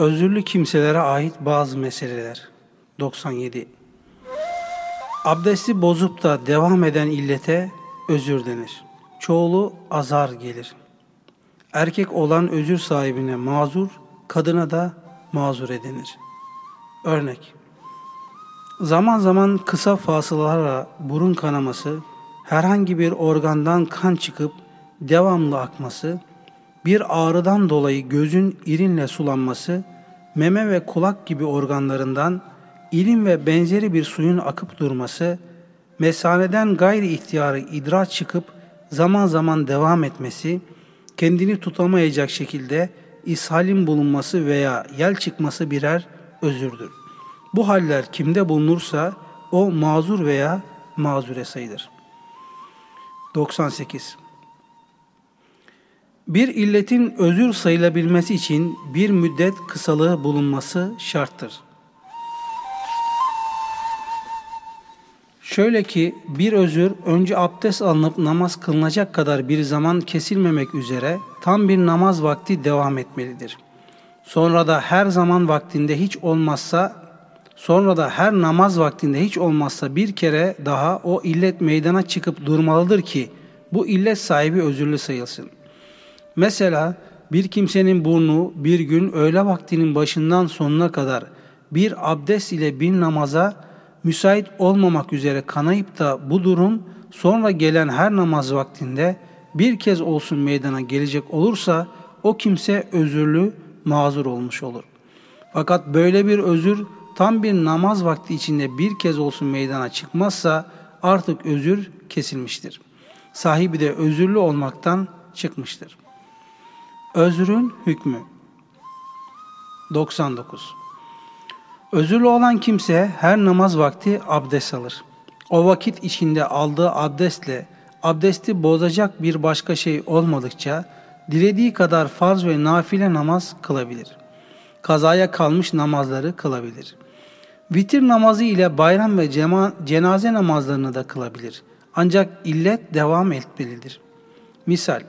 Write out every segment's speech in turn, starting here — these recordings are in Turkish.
Özürlü kimselere ait bazı meseleler. 97. Abdesti bozup da devam eden illete özür denir. Çoğulu azar gelir. Erkek olan özür sahibine mazur, kadına da mazur edinir. Örnek Zaman zaman kısa fasılalarla burun kanaması, herhangi bir organdan kan çıkıp devamlı akması, bir ağrıdan dolayı gözün irinle sulanması, meme ve kulak gibi organlarından ilim ve benzeri bir suyun akıp durması, mesaneden gayri ihtiyarı idrar çıkıp zaman zaman devam etmesi, kendini tutamayacak şekilde ishalin bulunması veya yel çıkması birer özürdür. Bu haller kimde bulunursa o mazur veya mazure sayılır. 98. Bir illetin özür sayılabilmesi için bir müddet kısalığı bulunması şarttır. Şöyle ki bir özür önce abdest alınıp namaz kılınacak kadar bir zaman kesilmemek üzere tam bir namaz vakti devam etmelidir. Sonra da her zaman vaktinde hiç olmazsa sonra da her namaz vaktinde hiç olmazsa bir kere daha o illet meydana çıkıp durmalıdır ki bu illet sahibi özürlü sayılsın. Mesela bir kimsenin burnu bir gün öğle vaktinin başından sonuna kadar bir abdest ile bir namaza müsait olmamak üzere kanayıp da bu durum sonra gelen her namaz vaktinde bir kez olsun meydana gelecek olursa o kimse özürlü, mazur olmuş olur. Fakat böyle bir özür tam bir namaz vakti içinde bir kez olsun meydana çıkmazsa artık özür kesilmiştir. Sahibi de özürlü olmaktan çıkmıştır. Özrün hükmü 99 Özürlü olan kimse her namaz vakti abdest alır. O vakit içinde aldığı abdestle abdesti bozacak bir başka şey olmadıkça dilediği kadar farz ve nafile namaz kılabilir. Kazaya kalmış namazları kılabilir. Vitir namazı ile bayram ve cenaze namazlarını da kılabilir. Ancak illet devam etmelidir. Misal,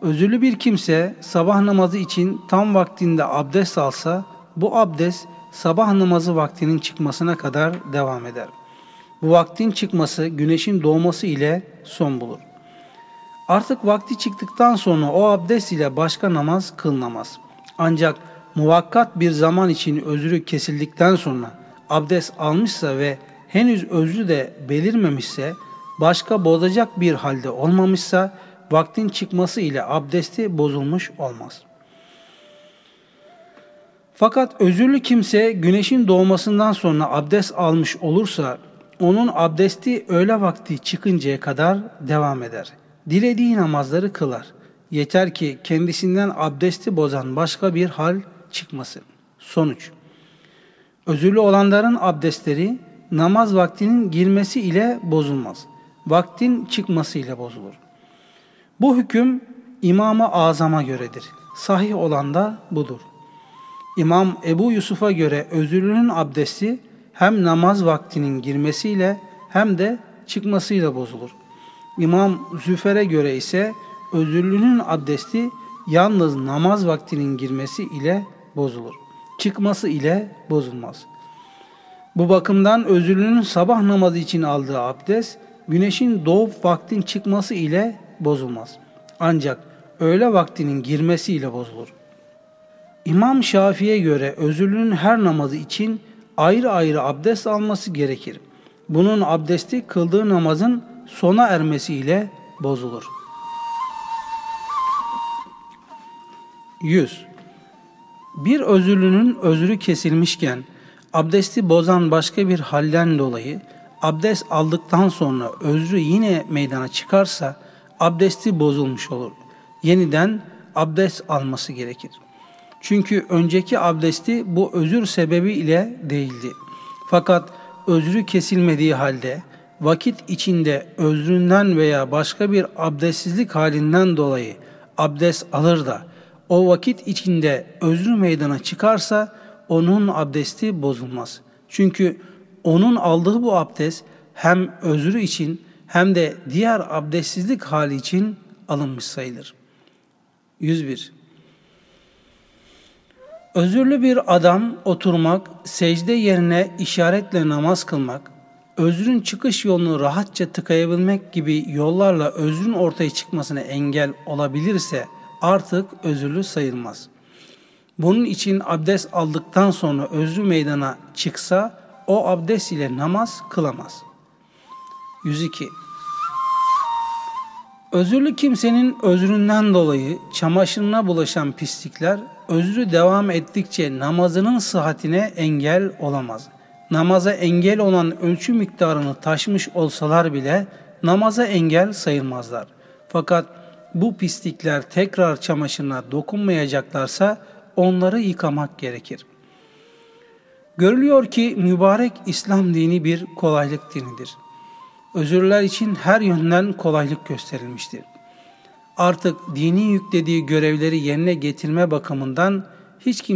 özürlü bir kimse sabah namazı için tam vaktinde abdest alsa, bu abdest sabah namazı vaktinin çıkmasına kadar devam eder. Bu vaktin çıkması güneşin doğması ile son bulur. Artık vakti çıktıktan sonra o abdest ile başka namaz kılınamaz. Ancak muvakkat bir zaman için özrü kesildikten sonra abdest almışsa ve henüz özrü de belirmemişse, başka bozacak bir halde olmamışsa, vaktin çıkması ile abdesti bozulmuş olmaz.'' Fakat özürlü kimse güneşin doğmasından sonra abdest almış olursa onun abdesti öğle vakti çıkıncaya kadar devam eder. Dilediği namazları kılar. Yeter ki kendisinden abdesti bozan başka bir hal çıkmasın. Sonuç Özürlü olanların abdestleri namaz vaktinin girmesi ile bozulmaz. Vaktin çıkması ile bozulur. Bu hüküm İmam-ı Azam'a göredir. Sahih olan da budur. İmam Ebu Yusuf'a göre özürlünün abdesti hem namaz vaktinin girmesiyle hem de çıkmasıyla bozulur. İmam Züfer'e göre ise özürlünün abdesti yalnız namaz vaktinin girmesi ile bozulur. Çıkması ile bozulmaz. Bu bakımdan özürlünün sabah namazı için aldığı abdest güneşin doğup vaktin çıkması ile bozulmaz. Ancak öğle vaktinin girmesi ile bozulur. İmam Şafii'ye göre özürlünün her namazı için ayrı ayrı abdest alması gerekir. Bunun abdesti kıldığı namazın sona ermesiyle bozulur. 100. Bir özürlünün özrü kesilmişken abdesti bozan başka bir halden dolayı abdest aldıktan sonra özrü yine meydana çıkarsa abdesti bozulmuş olur. Yeniden abdest alması gerekir. Çünkü önceki abdesti bu özür sebebi ile değildi. Fakat özrü kesilmediği halde vakit içinde özründen veya başka bir abdestsizlik halinden dolayı abdest alır da o vakit içinde özrü meydana çıkarsa onun abdesti bozulmaz. Çünkü onun aldığı bu abdest hem özrü için hem de diğer abdestsizlik hali için alınmış sayılır. 101. Özürlü bir adam oturmak, secde yerine işaretle namaz kılmak, özrün çıkış yolunu rahatça tıkayabilmek gibi yollarla özrün ortaya çıkmasına engel olabilirse artık özürlü sayılmaz. Bunun için abdest aldıktan sonra özrü meydana çıksa o abdest ile namaz kılamaz. 102. Özürlü kimsenin özründen dolayı çamaşırına bulaşan pislikler özrü devam ettikçe namazının sıhhatine engel olamaz. Namaza engel olan ölçü miktarını taşmış olsalar bile namaza engel sayılmazlar. Fakat bu pislikler tekrar çamaşırına dokunmayacaklarsa onları yıkamak gerekir. Görülüyor ki mübarek İslam dini bir kolaylık dinidir. Özürler için her yönden kolaylık gösterilmiştir. Artık dini yüklediği görevleri yerine getirme bakımından hiç kimse